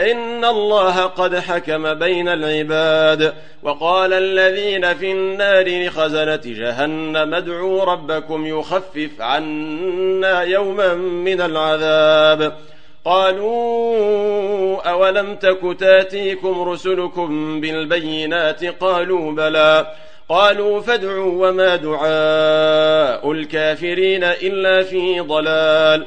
إن الله قد حكم بين العباد وقال الذين في النار لخزنة جهنم ادعوا ربكم يخفف عنا يوما من العذاب. قالوا أولم تك تأتيكم رسلكم بالبينات؟ قالوا بلى. قالوا فادعوا وما دعاء الكافرين إلا في ضلال.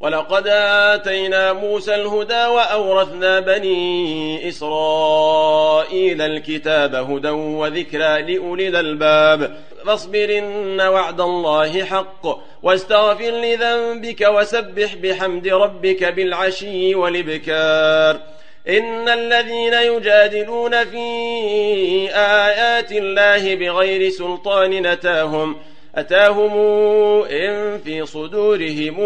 ولقد آتينا موسى الهدى وأورثنا بني إسرائيل الكتاب هدى وذكرى لأولي الألباب. فاصبر إن وعد الله حق واستغفر لذنبك وسبح بحمد ربك بالعشي والإبكار. إن الذين يجادلون في آيات الله بغير سلطان نتاهم أتاهم إن في صدورهم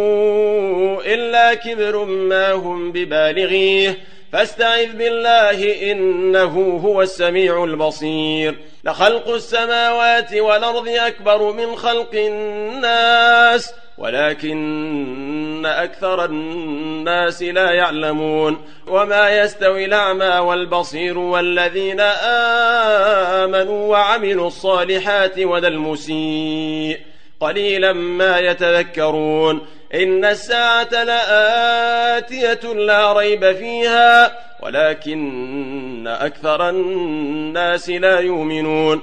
إلا كبر ما هم ببالغيه فاستعذ بالله إنه هو السميع البصير. لخلق السماوات والأرض أكبر من خلق الناس. ولكن أكثر الناس لا يعلمون وما يستوي الأعمى والبصير والذين آمنوا وعملوا الصالحات وذا المسيء قليلا ما يتذكرون إن الساعة لآتية لا ريب فيها ولكن أكثر الناس لا يؤمنون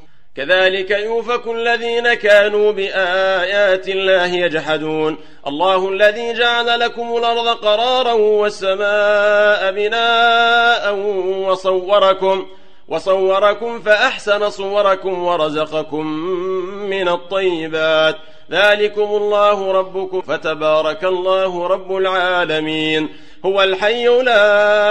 كذلك يوفك الذين كانوا بآيات الله يجحدون. الله الذي جعل لكم الأرض قرارا والسماء بناء وصوركم وصوركم فأحسن صوركم ورزقكم من الطيبات. ذلكم الله ربكم فتبارك الله رب العالمين. هو الحي لا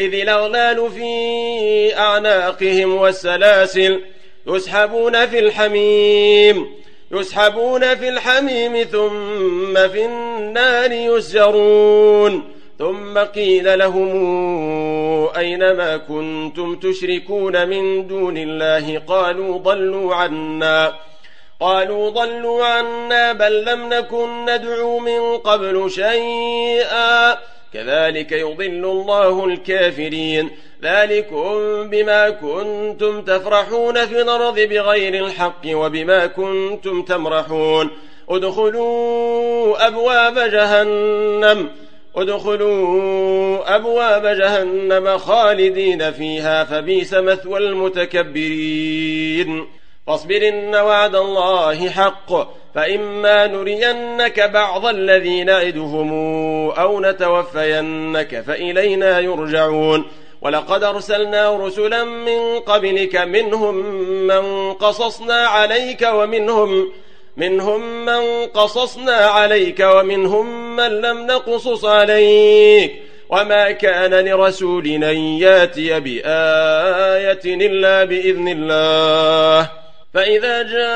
إذ الأغلال في أعناقهم والسلاسل يسحبون في الحميم يسحبون في الحميم ثم في النار يسجرون ثم قيل لهم أين ما كنتم تشركون من دون الله؟ قالوا ضلوا عنا. قالوا ضلوا عنا بل لم نكن ندعو من قبل شيئا. كذلك يضل الله الكافرين. ذلكم بما كنتم تفرحون في الأرض بغير الحق وبما كنتم تمرحون. ادخلوا أبواب جهنم. ادخلوا أبواب جهنم خالدين فيها فبيس مثوى المتكبرين. فاصبر إن وعد الله حق. فإما نرينك بعض الذي نعدهم أو نتوفينك فإلينا يرجعون. ولقد أرسلنا رسلا من قبلك منهم من قصصنا عليك ومنهم منهم من قصصنا عليك ومنهم من لم نقصص عليك. وما كان لرسول أن ياتي بآية إلا بإذن الله. فإذا جاء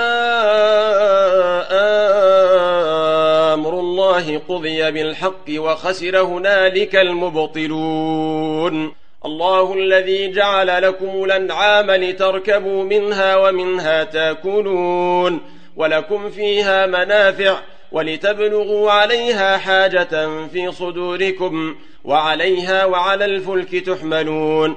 أمر الله قضي بالحق وخسر هنالك المبطلون. الله الذي جعل لكم الأنعام لتركبوا منها ومنها تأكلون ولكم فيها منافع ولتبلغوا عليها حاجة في صدوركم وعليها وعلى الفلك تحملون.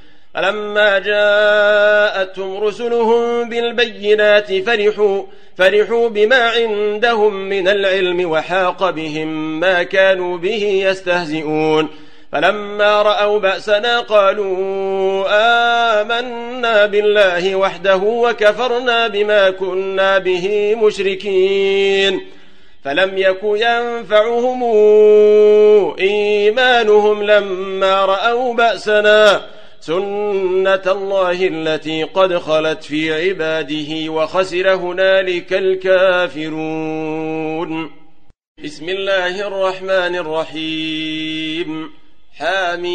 فلما جاءتهم رسلهم بالبينات فرحوا فرحوا بما عندهم من العلم وحاق بهم ما كانوا به يستهزئون. فلما رأوا بأسنا قالوا آمنا بالله وحده وكفرنا بما كنا به مشركين. فلم يك ينفعهم إيمانهم لما رأوا بأسنا. سنة الله التي قد خلت في عباده وخسر هنالك الكافرون بسم الله الرحمن الرحيم حاميم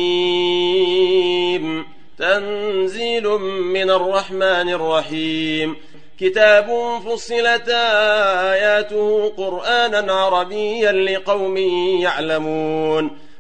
تنزيل من الرحمن الرحيم كتاب فصلت آياته قرآنا عربيا لقوم يعلمون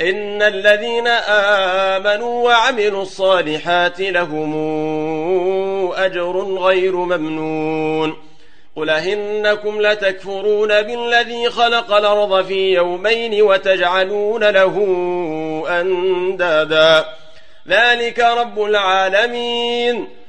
إن الذين آمنوا وعملوا الصالحات لهم أجر غير ممنون. قل أهنكم لتكفرون بالذي خلق الأرض في يومين وتجعلون له أندادا. ذلك رب العالمين.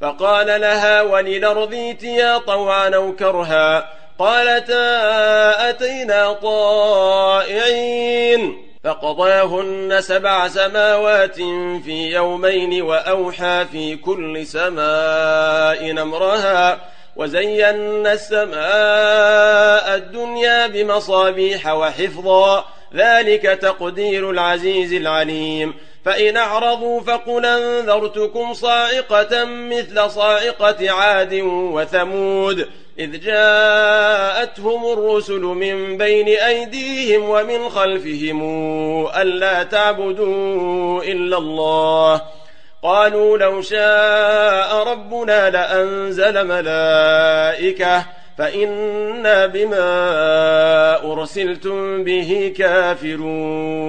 فقال لها وللأرض ائتيا طوعا أو كرها؟ قالتا أتينا طائعين. فقضاهن سبع سماوات في يومين وأوحى في كل سماء نمرها وزينا السماء الدنيا بمصابيح وحفظا. ذلك تقدير العزيز العليم. فإن أعرضوا فقل أنذرتكم صاعقة مثل صاعقة عاد وثمود إذ جاءتهم الرسل من بين أيديهم ومن خلفهم ألا تعبدوا إلا الله قالوا لو شاء ربنا لأنزل ملائكة فإنا بما أرسلتم به كافرون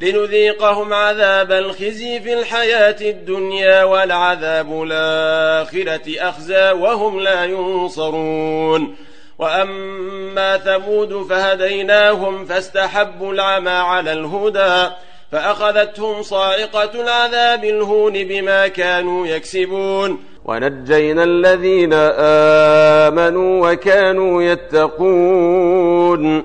لنذيقهم عذاب الخزي في الحياة الدنيا والعذاب الآخرة أخزى وهم لا ينصرون. وأما ثمود فهديناهم فاستحبوا العمى على الهدى فأخذتهم صائقة العذاب الهون بما كانوا يكسبون. ونجينا الذين آمنوا وكانوا يتقون.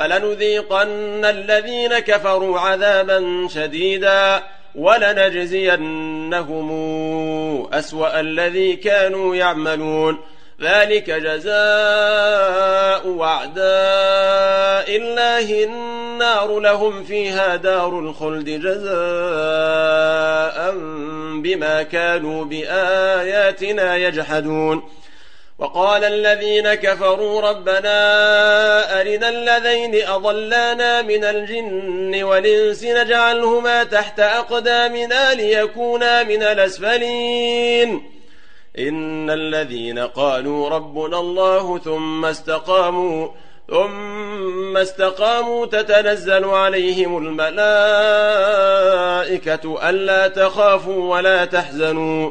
فلنذيقن الذين كفروا عذابا شديدا ولنجزينهم أسوأ الذي كانوا يعملون. ذلك جزاء وعداء الله النار لهم فيها دار الخلد جزاء بما كانوا بآياتنا يجحدون. وقال الذين كفروا ربنا أرنا الذين أضلانا من الجن والإنس نجعلهما تحت أقدامنا ليكونا من الأسفلين. إن الذين قالوا ربنا الله ثم استقاموا ثم استقاموا تتنزل عليهم الملائكة ألا تخافوا ولا تحزنوا.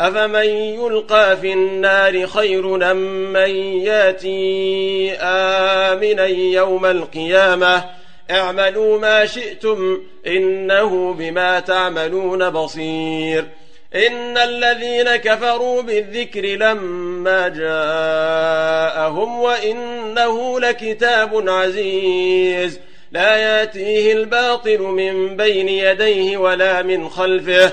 أفمن يلقى في النار خير أم من ياتي آمنا يوم القيامة اعملوا ما شئتم إنه بما تعملون بصير إن الذين كفروا بالذكر لما جاءهم وإنه لكتاب عزيز لا ياتيه الباطل من بين يديه ولا من خلفه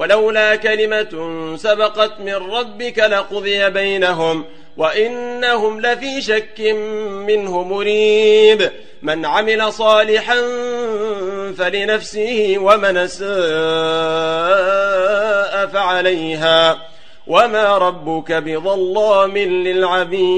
ولولا كلمة سبقت من ربك لقضي بينهم وإنهم لفي شك منه مريب. من عمل صالحا فلنفسه ومن ساء فعليها. وما ربك بظلام للعبيد.